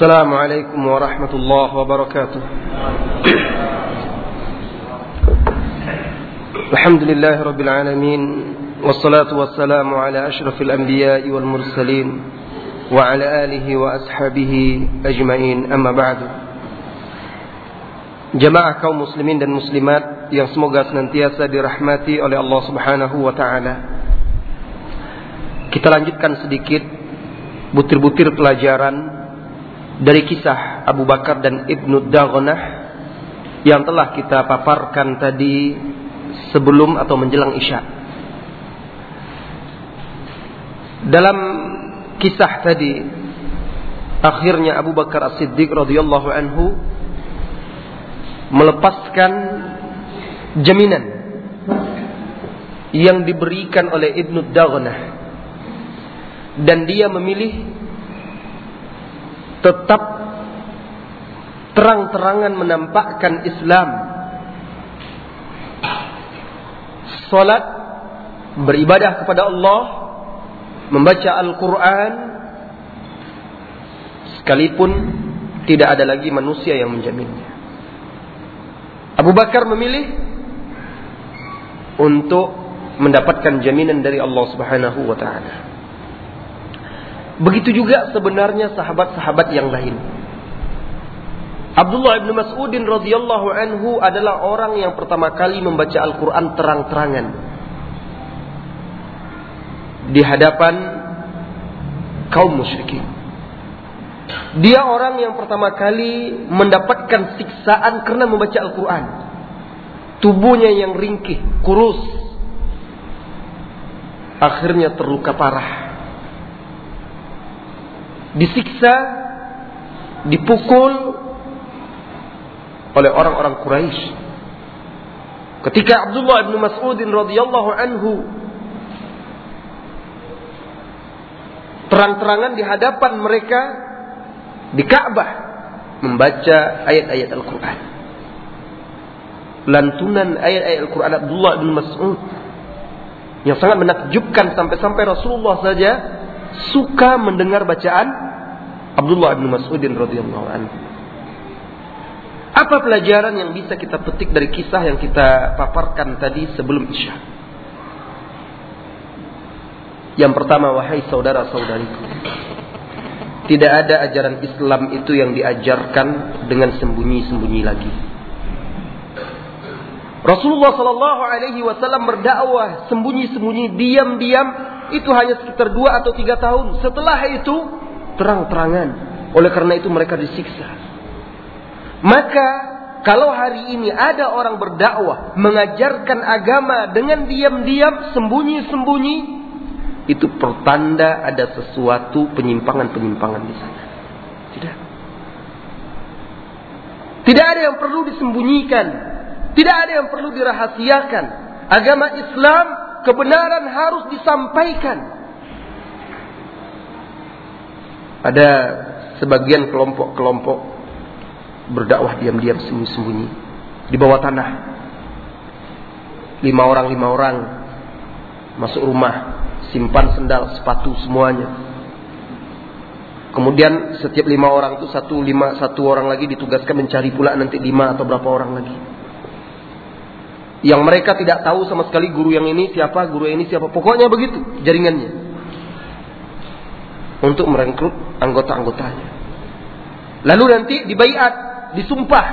السلام عليكم ورحمة الله وبركاته الحمد لله رب العالمين والصلاة والسلام على أشرف الأنبياء والمرسلين وعلى آله وأصحابه أجمعين أما بعد Jemaah kaum muslimin dan muslimat yang semoga senantiasa dirahmati oleh Allah Subhanahu wa taala. Kita lanjutkan sedikit butir-butir pelajaran dari kisah Abu Bakar dan Ibnu Daghnah yang telah kita paparkan tadi sebelum atau menjelang Isya. Dalam kisah tadi akhirnya Abu Bakar As-Siddiq radhiyallahu anhu melepaskan jaminan yang diberikan oleh Ibnu Daghnah dan dia memilih tetap terang-terangan menampakkan Islam salat beribadah kepada Allah membaca Al-Quran sekalipun tidak ada lagi manusia yang menjaminnya Abu Bakar memilih untuk mendapatkan jaminan dari Allah Subhanahu wa taala. Begitu juga sebenarnya sahabat-sahabat yang lain. Abdullah bin Mas'udin radhiyallahu anhu adalah orang yang pertama kali membaca Al-Qur'an terang-terangan di hadapan kaum musyrikin. Dia orang yang pertama kali mendapatkan siksaan karena membaca Al-Quran. Tubuhnya yang ringkih, kurus. Akhirnya terluka parah. Disiksa, dipukul oleh orang-orang Quraisy. Ketika Abdullah bin Mas'udin radhiyallahu anhu terang-terangan di hadapan mereka di Ka'bah membaca ayat-ayat Al-Quran. Lantunan ayat-ayat Al-Quran Abdullah bin Mas'ud yang sangat menakjubkan sampai-sampai Rasulullah saja suka mendengar bacaan Abdullah bin Mas'udin radhiyallahu anhu. Apa pelajaran yang bisa kita petik dari kisah yang kita paparkan tadi sebelum Isya? Yang pertama, wahai saudara-saudariku, tidak ada ajaran Islam itu yang diajarkan dengan sembunyi-sembunyi lagi. Rasulullah Shallallahu Alaihi Wasallam berdakwah sembunyi-sembunyi, diam-diam itu hanya sekitar dua atau tiga tahun. Setelah itu terang-terangan. Oleh karena itu mereka disiksa. Maka kalau hari ini ada orang berdakwah mengajarkan agama dengan diam-diam, sembunyi-sembunyi, itu pertanda ada sesuatu penyimpangan-penyimpangan di sana. Tidak. Tidak ada yang perlu disembunyikan. Tidak ada yang perlu dirahasiakan. Agama Islam kebenaran harus disampaikan. Ada sebagian kelompok-kelompok berdakwah diam-diam sembunyi-sembunyi di bawah tanah. Lima orang, lima orang masuk rumah simpan sendal, sepatu semuanya. Kemudian setiap lima orang itu satu lima satu orang lagi ditugaskan mencari pula nanti lima atau berapa orang lagi. Yang mereka tidak tahu sama sekali guru yang ini siapa, guru yang ini siapa. Pokoknya begitu jaringannya. Untuk merekrut anggota-anggotanya. Lalu nanti dibaiat, disumpah.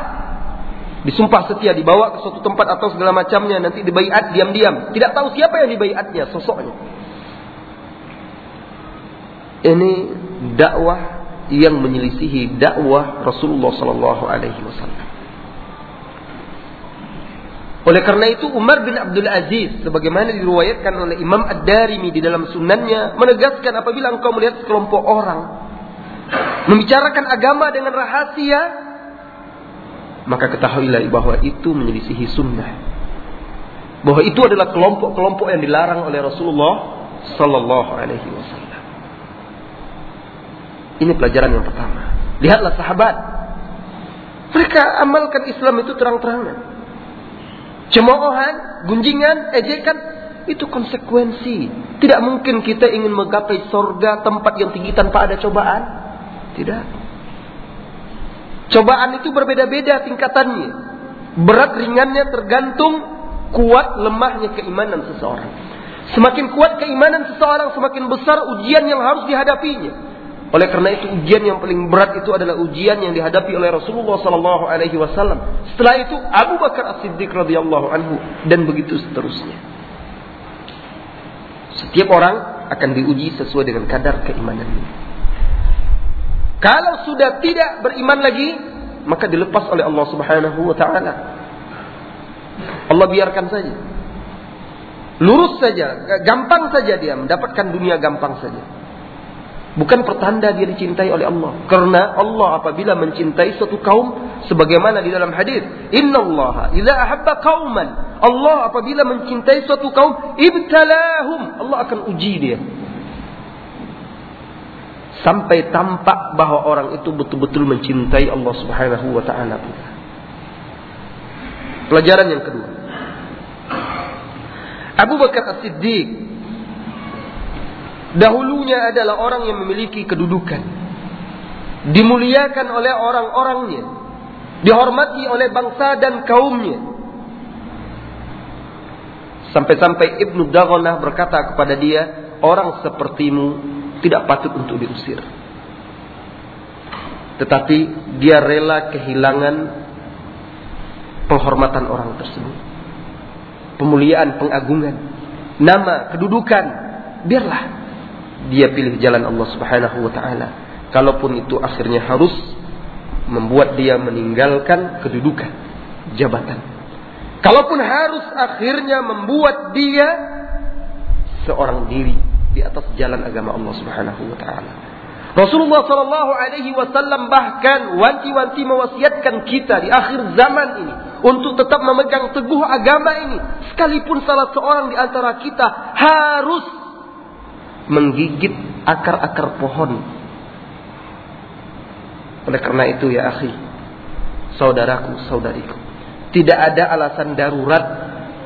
Disumpah setia, dibawa ke suatu tempat atau segala macamnya. Nanti dibaiat diam-diam. Tidak tahu siapa yang dibaiatnya, sosoknya. Ini dakwah yang menyelisihi dakwah Rasulullah Sallallahu Alaihi Wasallam. Oleh karena itu Umar bin Abdul Aziz sebagaimana diriwayatkan oleh Imam Ad-Darimi di dalam sunannya menegaskan apabila engkau melihat sekelompok orang membicarakan agama dengan rahasia maka ketahuilah bahwa itu menyelisihi sunnah. Bahwa itu adalah kelompok-kelompok yang dilarang oleh Rasulullah sallallahu alaihi wasallam. Ini pelajaran yang pertama. Lihatlah sahabat. Mereka amalkan Islam itu terang-terangan. Cemoohan, gunjingan, ejekan, itu konsekuensi. Tidak mungkin kita ingin menggapai sorga tempat yang tinggi tanpa ada cobaan. Tidak. Cobaan itu berbeda-beda tingkatannya. Berat ringannya tergantung kuat lemahnya keimanan seseorang. Semakin kuat keimanan seseorang, semakin besar ujian yang harus dihadapinya. Oleh karena itu ujian yang paling berat itu adalah ujian yang dihadapi oleh Rasulullah sallallahu alaihi wasallam. Setelah itu Abu Bakar As-Siddiq radhiyallahu anhu dan begitu seterusnya. Setiap orang akan diuji sesuai dengan kadar keimanannya. Kalau sudah tidak beriman lagi, maka dilepas oleh Allah Subhanahu wa taala. Allah biarkan saja. Lurus saja, gampang saja dia mendapatkan dunia gampang saja. Bukan pertanda dia dicintai oleh Allah. Karena Allah apabila mencintai suatu kaum sebagaimana di dalam hadis, "Inna Allah idza ahabba qauman." Allah apabila mencintai suatu kaum, ibtalahum. Allah akan uji dia. Sampai tampak bahwa orang itu betul-betul mencintai Allah Subhanahu wa taala Pelajaran yang kedua. Abu Bakar As-Siddiq dahulunya adalah orang yang memiliki kedudukan. Dimuliakan oleh orang-orangnya. Dihormati oleh bangsa dan kaumnya. Sampai-sampai Ibnu Daghonah berkata kepada dia, orang sepertimu tidak patut untuk diusir. Tetapi dia rela kehilangan penghormatan orang tersebut pemuliaan, pengagungan, nama, kedudukan, biarlah dia pilih jalan Allah Subhanahu wa taala. Kalaupun itu akhirnya harus membuat dia meninggalkan kedudukan, jabatan. Kalaupun harus akhirnya membuat dia seorang diri di atas jalan agama Allah Subhanahu wa taala. Rasulullah Shallallahu Alaihi Wasallam bahkan wanti-wanti mewasiatkan kita di akhir zaman ini untuk tetap memegang teguh agama ini. Sekalipun salah seorang di antara kita harus menggigit akar-akar pohon. Oleh karena itu ya akhi, saudaraku, saudariku. Tidak ada alasan darurat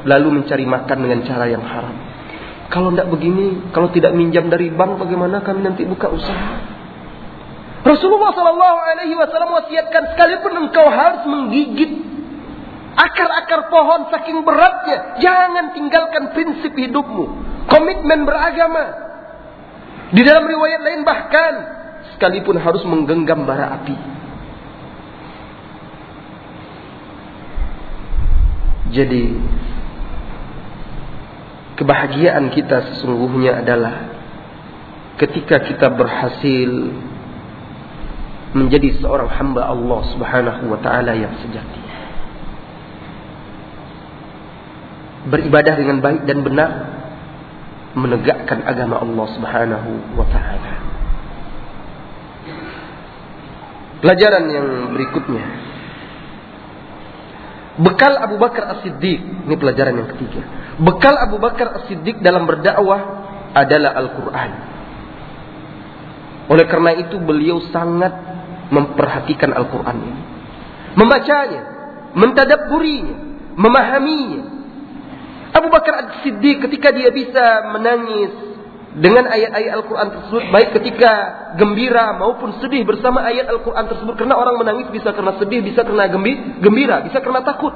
lalu mencari makan dengan cara yang haram. Kalau tidak begini, kalau tidak minjam dari bank, bagaimana kami nanti buka usaha? Rasulullah Shallallahu Alaihi Wasallam wasiatkan sekalipun engkau harus menggigit Akar-akar pohon saking beratnya. Jangan tinggalkan prinsip hidupmu. Komitmen beragama. Di dalam riwayat lain bahkan sekalipun harus menggenggam bara api. Jadi kebahagiaan kita sesungguhnya adalah ketika kita berhasil menjadi seorang hamba Allah Subhanahu wa taala yang sejati. beribadah dengan baik dan benar menegakkan agama Allah Subhanahu wa taala. Pelajaran yang berikutnya. Bekal Abu Bakar As-Siddiq, ini pelajaran yang ketiga. Bekal Abu Bakar As-Siddiq dalam berdakwah adalah Al-Qur'an. Oleh karena itu beliau sangat memperhatikan Al-Qur'an ini. Membacanya, mentadabburinya, memahaminya, Abu Bakar As-Siddiq ketika dia bisa menangis dengan ayat-ayat Al-Quran tersebut, baik ketika gembira maupun sedih bersama ayat Al-Quran tersebut, karena orang menangis bisa karena sedih, bisa karena gembira, bisa karena takut.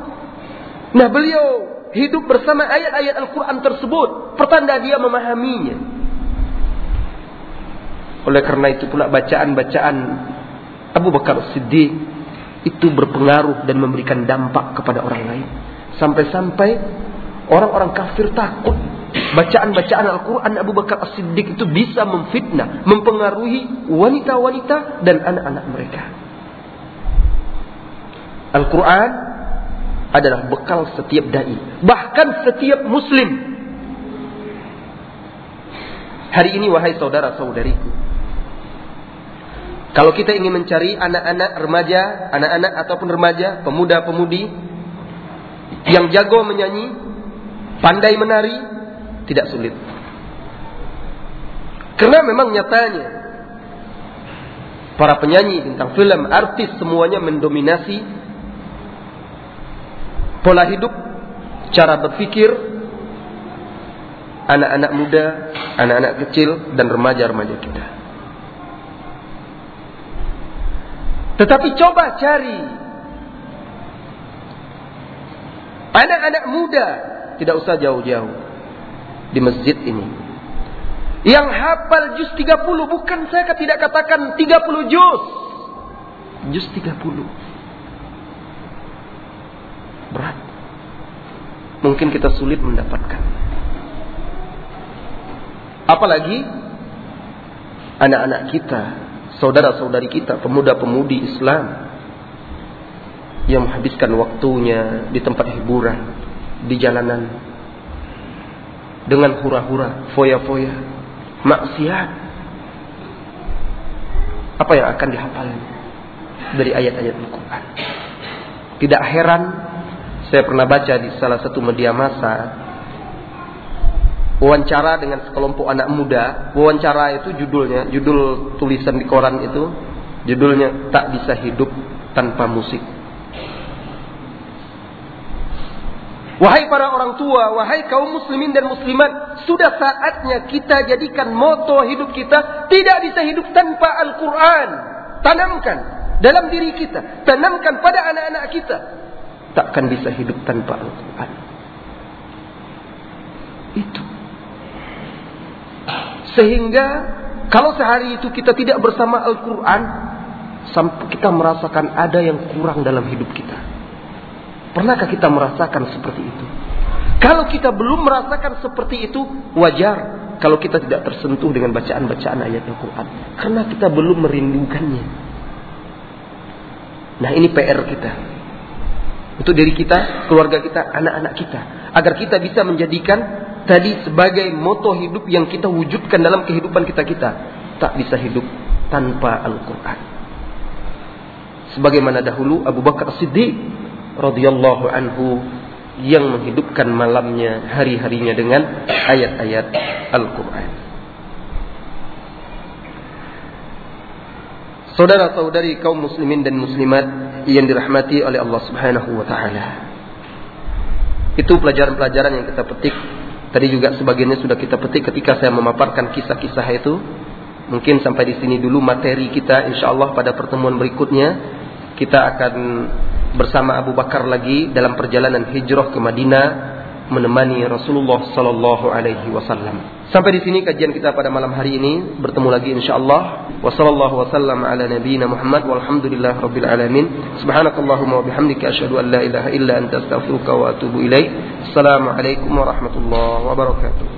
Nah beliau hidup bersama ayat-ayat Al-Quran tersebut, pertanda dia memahaminya. Oleh karena itu pula bacaan-bacaan Abu Bakar Siddiq itu berpengaruh dan memberikan dampak kepada orang lain. Sampai-sampai Orang-orang kafir takut. Bacaan-bacaan Al-Quran Abu Bakar As-Siddiq itu bisa memfitnah, mempengaruhi wanita-wanita dan anak-anak mereka. Al-Quran adalah bekal setiap da'i. Bahkan setiap muslim. Hari ini wahai saudara-saudariku. Kalau kita ingin mencari anak-anak remaja, anak-anak ataupun remaja, pemuda-pemudi yang jago menyanyi, pandai menari, tidak sulit. Karena memang nyatanya para penyanyi bintang film, artis semuanya mendominasi pola hidup, cara berpikir anak-anak muda, anak-anak kecil dan remaja-remaja kita. Tetapi coba cari anak-anak muda, tidak usah jauh-jauh di masjid ini. Yang hafal juz 30, bukan saya tidak katakan 30 juz. Juz 30. Berat. Mungkin kita sulit mendapatkan. Apalagi anak-anak kita, saudara-saudari kita, pemuda-pemudi Islam yang menghabiskan waktunya di tempat hiburan, di jalanan dengan hura-hura, foya-foya, maksiat. Apa yang akan dihafal dari ayat-ayat Al-Quran? Tidak heran, saya pernah baca di salah satu media massa wawancara dengan sekelompok anak muda. Wawancara itu judulnya, judul tulisan di koran itu, judulnya tak bisa hidup tanpa musik. Wahai para orang tua, wahai kaum muslimin dan muslimat, sudah saatnya kita jadikan moto hidup kita tidak bisa hidup tanpa Al-Quran. Tanamkan dalam diri kita, tanamkan pada anak-anak kita. Takkan bisa hidup tanpa Al-Quran. Itu. Sehingga kalau sehari itu kita tidak bersama Al-Quran, kita merasakan ada yang kurang dalam hidup kita. Pernahkah kita merasakan seperti itu? Kalau kita belum merasakan seperti itu, wajar kalau kita tidak tersentuh dengan bacaan-bacaan ayat Al-Quran. Karena kita belum merindukannya. Nah ini PR kita. Untuk diri kita, keluarga kita, anak-anak kita. Agar kita bisa menjadikan tadi sebagai moto hidup yang kita wujudkan dalam kehidupan kita-kita. Tak bisa hidup tanpa Al-Quran. Sebagaimana dahulu Abu Bakar Siddiq radhiyallahu anhu yang menghidupkan malamnya hari-harinya dengan ayat-ayat Al-Qur'an. Saudara-saudari kaum muslimin dan muslimat yang dirahmati oleh Allah Subhanahu wa taala. Itu pelajaran-pelajaran yang kita petik. Tadi juga sebagiannya sudah kita petik ketika saya memaparkan kisah-kisah itu. Mungkin sampai di sini dulu materi kita insyaallah pada pertemuan berikutnya kita akan bersama Abu Bakar lagi dalam perjalanan hijrah ke Madinah menemani Rasulullah sallallahu alaihi wasallam. Sampai di sini kajian kita pada malam hari ini. Bertemu lagi insyaallah. Wa wasallam ala nabiyyina Muhammad rabbil alamin. Subhanakallahumma wa bihamdika asyhadu an la ilaha illa anta astaghfiruka wa atubu ilaik. Assalamualaikum warahmatullahi wabarakatuh.